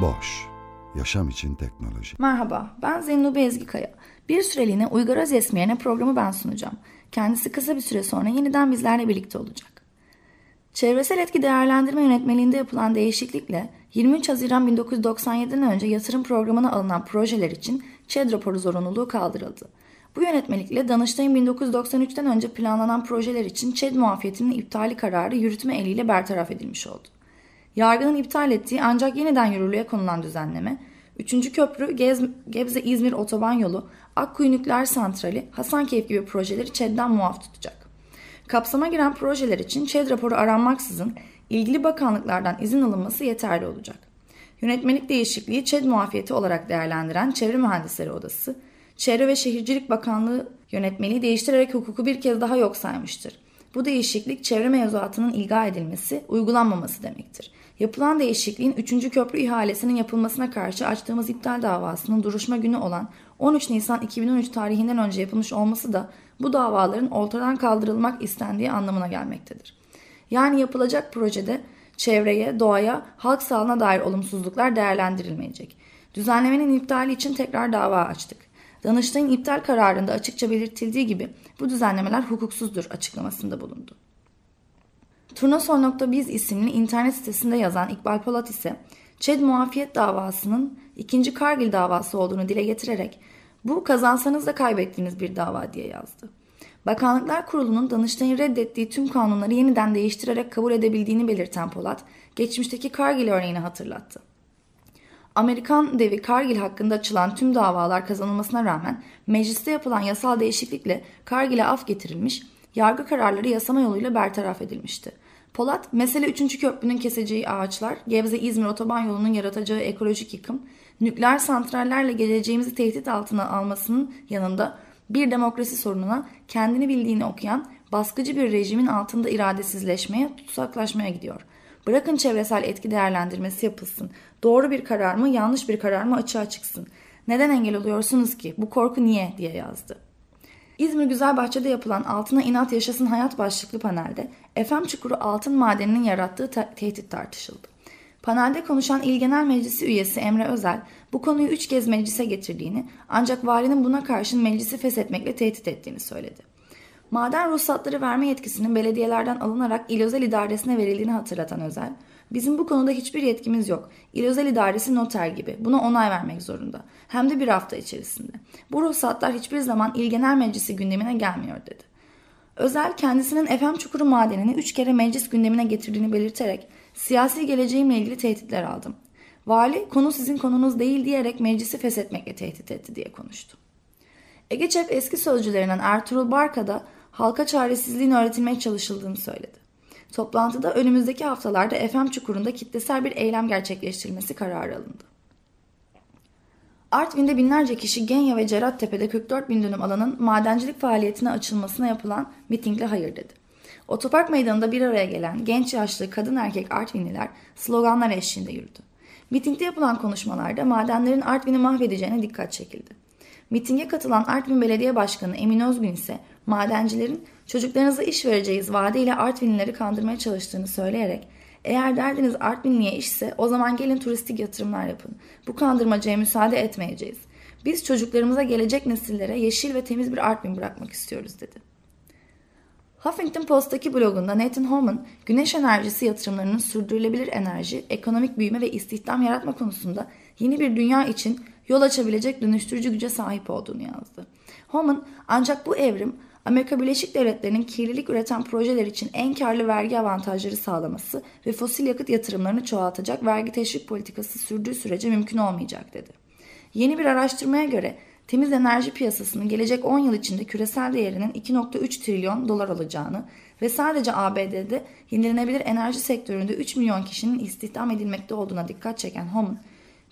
Boş, yaşam için teknoloji. Merhaba, ben Zennubi Ezgikaya. Bir süreliğine Uygar Özesmiye'ne programı ben sunacağım. Kendisi kısa bir süre sonra yeniden bizlerle birlikte olacak. Çevresel etki değerlendirme yönetmeliğinde yapılan değişiklikle 23 Haziran 1997'den önce yatırım programına alınan projeler için ÇED raporu zorunluluğu kaldırıldı. Bu yönetmelikle Danıştay'ın 1993'ten önce planlanan projeler için ÇED muafiyetinin iptali kararı yürütme eliyle bertaraf edilmiş oldu. Yargının iptal ettiği ancak yeniden yürürlüğe konulan düzenleme, 3. köprü, Gez, Gebze-İzmir otoban yolu, Akkuyu Nükleer Santrali, Hasankeyf gibi projeleri ÇED'den muaf tutacak. Kapsama giren projeler için ÇED raporu aranmaksızın ilgili bakanlıklardan izin alınması yeterli olacak. Yönetmelik değişikliği ÇED muafiyeti olarak değerlendiren Çevre Mühendisleri Odası, Çevre ve Şehircilik Bakanlığı yönetmeliği değiştirerek hukuku bir kez daha yok saymıştır. Bu değişiklik çevre mevzuatının ilga edilmesi, uygulanmaması demektir. Yapılan değişikliğin 3. köprü ihalesinin yapılmasına karşı açtığımız iptal davasının duruşma günü olan 13 Nisan 2013 tarihinden önce yapılmış olması da bu davaların ortadan kaldırılmak istendiği anlamına gelmektedir. Yani yapılacak projede çevreye, doğaya, halk sağlığına dair olumsuzluklar değerlendirilmeyecek. Düzenlemenin iptali için tekrar dava açtık. Danıştay'ın iptal kararında açıkça belirtildiği gibi bu düzenlemeler hukuksuzdur açıklamasında bulundu. Turnasol.biz isimli internet sitesinde yazan İkbal Polat ise ÇED muafiyet davasının ikinci Kargil davası olduğunu dile getirerek bu kazansanız da kaybettiğiniz bir dava diye yazdı. Bakanlıklar Kurulu'nun Danıştay'ın reddettiği tüm kanunları yeniden değiştirerek kabul edebildiğini belirten Polat, geçmişteki Kargil örneğini hatırlattı. Amerikan devi Kargil hakkında açılan tüm davalar kazanılmasına rağmen mecliste yapılan yasal değişiklikle Kargil'e af getirilmiş, yargı kararları yasama yoluyla bertaraf edilmişti. Polat, mesele 3. köprünün keseceği ağaçlar, Gebze-İzmir otoban yolunun yaratacağı ekolojik yıkım, nükleer santrallerle geleceğimizi tehdit altına almasının yanında bir demokrasi sorununa kendini bildiğini okuyan baskıcı bir rejimin altında iradesizleşmeye, tutsaklaşmaya gidiyor. Bırakın çevresel etki değerlendirmesi yapılsın. Doğru bir karar mı, yanlış bir karar mı açığa çıksın. Neden engel oluyorsunuz ki? Bu korku niye? diye yazdı. İzmir Güzelbahçe'de yapılan Altına İnat Yaşasın Hayat başlıklı panelde FM Çukuru altın madeninin yarattığı te- tehdit tartışıldı. Panelde konuşan İl Genel Meclisi üyesi Emre Özel bu konuyu üç kez meclise getirdiğini ancak valinin buna karşın meclisi feshetmekle tehdit ettiğini söyledi. Maden ruhsatları verme yetkisinin belediyelerden alınarak İl Özel İdaresi'ne verildiğini hatırlatan Özel, bizim bu konuda hiçbir yetkimiz yok. İl Özel İdaresi noter gibi. Buna onay vermek zorunda. Hem de bir hafta içerisinde. Bu ruhsatlar hiçbir zaman İl Genel Meclisi gündemine gelmiyor dedi. Özel kendisinin FM Çukuru madenini üç kere meclis gündemine getirdiğini belirterek siyasi geleceğimle ilgili tehditler aldım. Vali konu sizin konunuz değil diyerek meclisi feshetmekle tehdit etti diye konuştu. Ege eski sözcülerinden Ertuğrul Barka da halka çaresizliğin öğretilmeye çalışıldığını söyledi. Toplantıda önümüzdeki haftalarda FM Çukuru'nda kitlesel bir eylem gerçekleştirilmesi kararı alındı. Artvin'de binlerce kişi Genya ve Cerattepe'de 44 bin dönüm alanın madencilik faaliyetine açılmasına yapılan mitingle hayır dedi. Otopark meydanında bir araya gelen genç yaşlı kadın erkek Artvinliler sloganlar eşliğinde yürüdü. Mitingde yapılan konuşmalarda madenlerin Artvin'i mahvedeceğine dikkat çekildi. Mitinge katılan Artvin Belediye Başkanı Emin Özgün ise madencilerin çocuklarınıza iş vereceğiz vaadiyle Artvinlileri kandırmaya çalıştığını söyleyerek eğer derdiniz Artvinli'ye işse o zaman gelin turistik yatırımlar yapın. Bu kandırmacaya müsaade etmeyeceğiz. Biz çocuklarımıza gelecek nesillere yeşil ve temiz bir Artvin bırakmak istiyoruz dedi. Huffington Post'taki blogunda Nathan Holman, güneş enerjisi yatırımlarının sürdürülebilir enerji, ekonomik büyüme ve istihdam yaratma konusunda yeni bir dünya için yol açabilecek dönüştürücü güce sahip olduğunu yazdı. Holman, ancak bu evrim Amerika Birleşik Devletleri'nin kirlilik üreten projeler için en karlı vergi avantajları sağlaması ve fosil yakıt yatırımlarını çoğaltacak vergi teşvik politikası sürdüğü sürece mümkün olmayacak dedi. Yeni bir araştırmaya göre temiz enerji piyasasının gelecek 10 yıl içinde küresel değerinin 2.3 trilyon dolar olacağını ve sadece ABD'de yenilenebilir enerji sektöründe 3 milyon kişinin istihdam edilmekte olduğuna dikkat çeken Homan,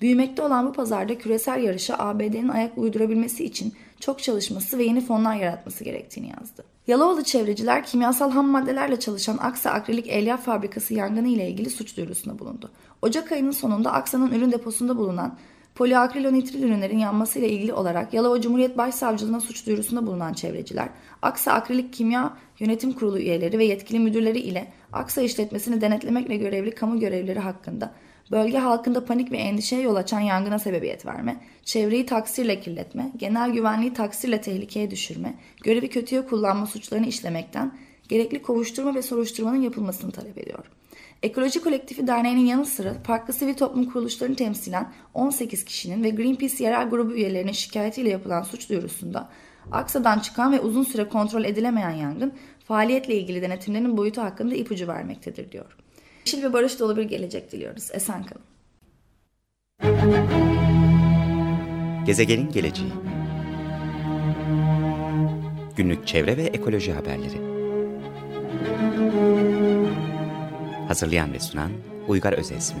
büyümekte olan bu pazarda küresel yarışa ABD'nin ayak uydurabilmesi için çok çalışması ve yeni fonlar yaratması gerektiğini yazdı. Yalovalı çevreciler kimyasal ham maddelerle çalışan Aksa Akrilik Elyaf Fabrikası yangını ile ilgili suç duyurusunda bulundu. Ocak ayının sonunda Aksa'nın ürün deposunda bulunan poliakrilonitril ürünlerin yanması ile ilgili olarak Yalova Cumhuriyet Başsavcılığına suç duyurusunda bulunan çevreciler, Aksa Akrilik Kimya Yönetim Kurulu üyeleri ve yetkili müdürleri ile Aksa işletmesini denetlemekle görevli kamu görevlileri hakkında bölge halkında panik ve endişeye yol açan yangına sebebiyet verme, çevreyi taksirle kirletme, genel güvenliği taksirle tehlikeye düşürme, görevi kötüye kullanma suçlarını işlemekten gerekli kovuşturma ve soruşturmanın yapılmasını talep ediyor. Ekoloji Kolektifi Derneği'nin yanı sıra farklı sivil toplum kuruluşlarını temsilen 18 kişinin ve Greenpeace yerel grubu üyelerinin şikayetiyle yapılan suç duyurusunda Aksa'dan çıkan ve uzun süre kontrol edilemeyen yangın faaliyetle ilgili denetimlerin boyutu hakkında ipucu vermektedir diyor. Yeşil ve barış dolu bir gelecek diliyoruz. Esen kalın. Gezegenin geleceği Günlük çevre ve ekoloji haberleri Hazırlayan ve sunan Uygar Özesmi